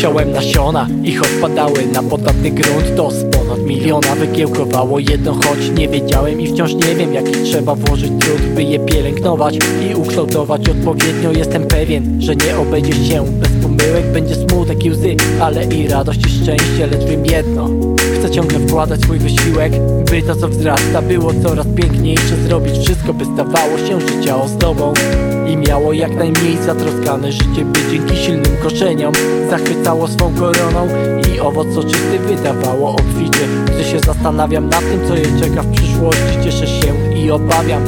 Siałem nasiona i choć padały na podatny grunt. To miliona wykiełkowało jedno Choć nie wiedziałem i wciąż nie wiem jaki trzeba włożyć trud By je pielęgnować i ukształtować. Odpowiednio Jestem pewien, że nie obejdzie się bez pomyłek. Będzie smutek i łzy, ale i radość i szczęście Lecz wiem jedno, chcę ciągle wkładać swój wysiłek By to co wzrasta było coraz piękniejsze Zrobić wszystko by stawało się życie ozdobą i miało jak najmniej zatroskane życie By dzięki silnym korzeniom zachwycało swą koroną. I owoc soczysty wydawało obficie. Gdy się zastanawiam nad tym co je czeka w przyszłości Cieszę się i obawiam.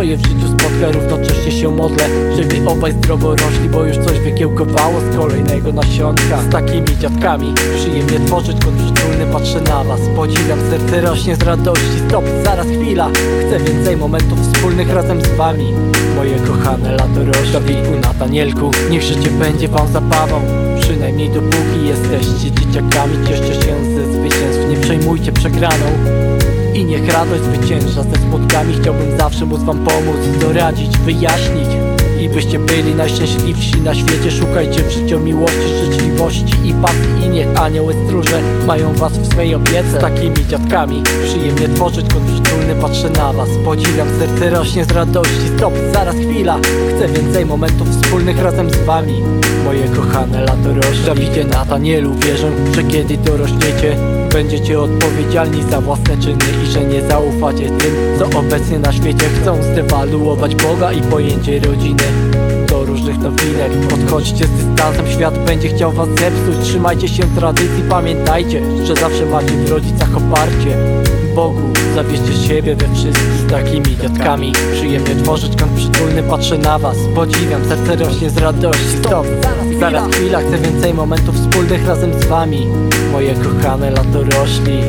Je w życiu spotka Równocześnie się modlę, żeby obaj zdrowo rośli Bo już coś wykiełkowało z kolejnego nasionka. Z takimi dziadkami przyjemnie tworzyć Kąt przytulny patrzę na was Podziwiam, serce rośnie z radości. Stop, zaraz chwila Chcę więcej momentów wspólnych razem z wami. Moje kochane lato rośnie Dawiku, Natanielku Niech życie będzie wam zabawą. Przynajmniej dopóki jesteście dzieciakami Cieszcie się ze zwycięstw Nie przejmujcie przegraną i niech radość zwycięża ze spotkami. Chciałbym zawsze móc wam pomóc, doradzić, wyjaśnić. I byście byli najszczęśliwsi na świecie. Szukajcie w życiu miłości, życzliwości i pasji. I niech anioły stróże mają was w swej opiece. Z takimi dziadkami przyjemnie tworzyć Kąt przytulny patrzę na was. Podziwiam, serce rośnie z radości. Stop, zaraz chwila. Chcę więcej momentów wspólnych razem z wami. Moje kochane lato rośnie. Dawidzie Natanielu wierzę, że kiedy dorośniecie Będziecie odpowiedzialni za własne czyny I że nie zaufacie tym, co obecnie na świecie chcą Zdewaluować Boga i pojęcie rodziny. Do różnych nowinek Odchodźcie z dystansem, świat będzie chciał was zepsuć. Trzymajcie się tradycji, pamiętajcie Że zawsze macie w rodzicach oparcie Bogu, zawierzcie siebie we wszystkich Z takimi dziadkami Przyjemnie tworzyć kąt przytulny, patrzę na was Podziwiam, serce rośnie z radości. Stop, zaraz chwila, chcę więcej momentów wspólnych razem z wami. Moje kochane lato rośli